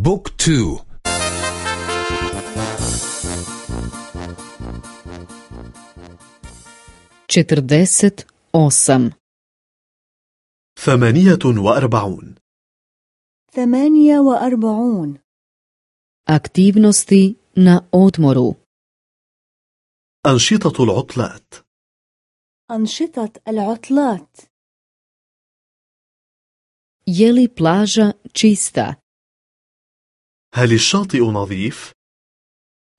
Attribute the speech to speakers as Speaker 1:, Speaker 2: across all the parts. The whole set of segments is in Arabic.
Speaker 1: بوك تو.
Speaker 2: četrdeset osam
Speaker 3: ثمانية وأربعون.
Speaker 4: ثمانية وأربعون.
Speaker 2: aktivnosti na odmoru
Speaker 3: أنشطة العطلات.
Speaker 4: أنشطة العطلات.
Speaker 2: li plaža čista
Speaker 3: هل الشاطئ نظيف؟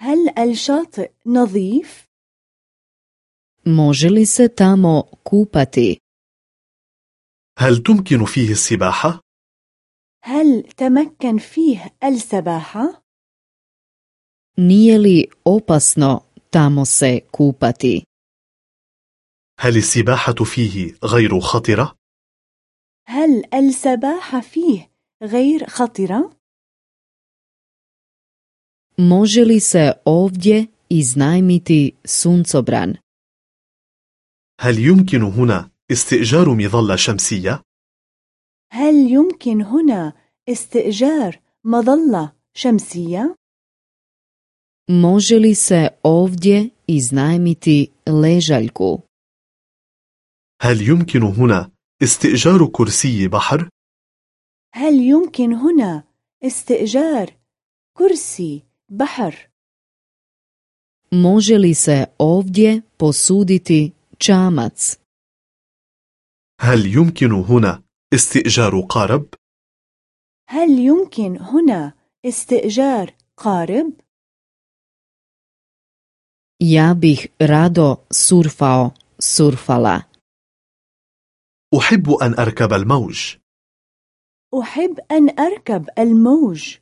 Speaker 4: هل الشاطئ نظيف؟
Speaker 2: može li se tamo kupati
Speaker 3: هل تمكن فيه السباحة؟
Speaker 4: هل تمكن فيه السباحة؟
Speaker 2: nije li opasno tamo se kupati
Speaker 3: هل السباحة فيه غير خطرة؟
Speaker 4: هل السباحة فيه غير خطرة؟
Speaker 2: Može li se ovdje iznajmiti suncobran
Speaker 3: هل يمكن هنا استئجار مظلة شمسية؟
Speaker 4: هل يمكن هنا استئجار مظلة شمسية؟
Speaker 2: može li se ovdje iznajmiti ležaljku
Speaker 3: هل يمكن هنا استئجار كرسي بحر؟
Speaker 4: هل يمكن هنا استئجار كرسي بحر؟
Speaker 2: može li se ovdje posuditi čamac
Speaker 3: هل يمكن هنا استئجار قارب؟
Speaker 4: هل يمكن هنا استئجار قارب؟
Speaker 2: Ja bih rado surfao, surfala.
Speaker 3: أحب أن أركب الموج
Speaker 4: أحب أن أركب الموج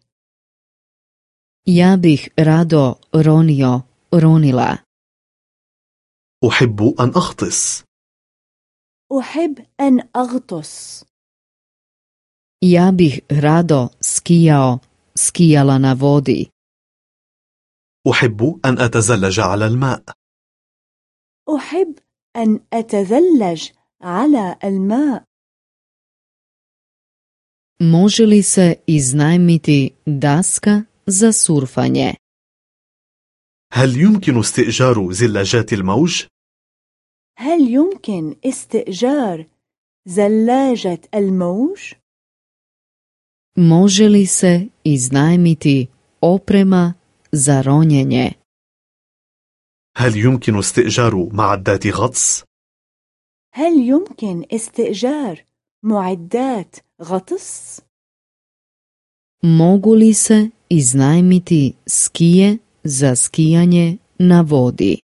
Speaker 2: Ja bih rado ronio, ronila.
Speaker 3: أحب أن أغطس
Speaker 4: أحب أن أغطس
Speaker 2: Ja bih rado skijao, skijala na vodi.
Speaker 3: أحب أن أتزلج على الماء
Speaker 4: أحب أن أتزلج على الماء
Speaker 2: Može li se iznajmiti daska za surfanje?
Speaker 3: هل يمكن استئجار زلاجات الموج؟
Speaker 4: هل يمكن استئجار زلاجة الموج؟
Speaker 2: Može li se iznajmiti oprema za ronjenje?
Speaker 3: هل يمكن استئجار معدات غطس؟
Speaker 4: هل يمكن استئجار معدات غطس؟
Speaker 2: Mogu li se iznajmiti skije za skijanje na vodi?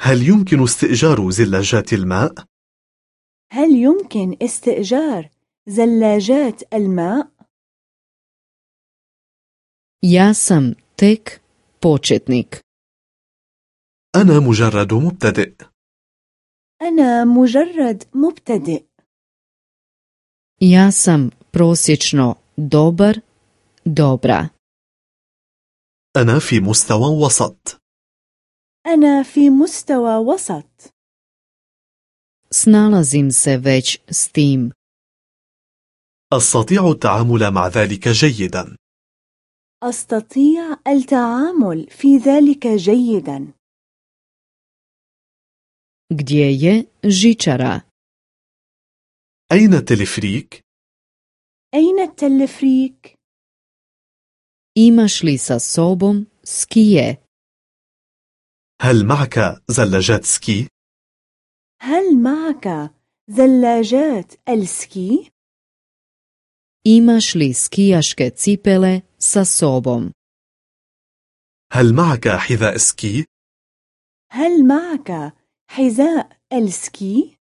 Speaker 3: هل يمكن استئجار زلاجات الماء؟
Speaker 4: هل يمكن استئجار زلاجات الماء؟
Speaker 2: Ja sam tek početnik.
Speaker 3: أنا مجرد مبتدئ
Speaker 4: أنا مجرد مبتدئ
Speaker 2: Ja sam prosječno dobar, dobra.
Speaker 3: أنا في مستوى وسط
Speaker 4: أنا في مستوى وسط
Speaker 2: Snalazim se već s tim.
Speaker 3: أستطيع التعامل مع ذلك جيدا
Speaker 4: أستطيع التعامل في ذلك جيدا
Speaker 2: Gdje je žičara?
Speaker 3: أين التلفريك؟
Speaker 4: أين التلفريك؟
Speaker 2: Imaš li sa sobom skije?
Speaker 3: هل معك زلاجات سكي؟
Speaker 4: هل معك زلاجات السكي؟
Speaker 2: Imaš li skijaške cipele sa sobom?
Speaker 3: هل معك حذاء سكي؟
Speaker 4: هل معك حذاء السكي؟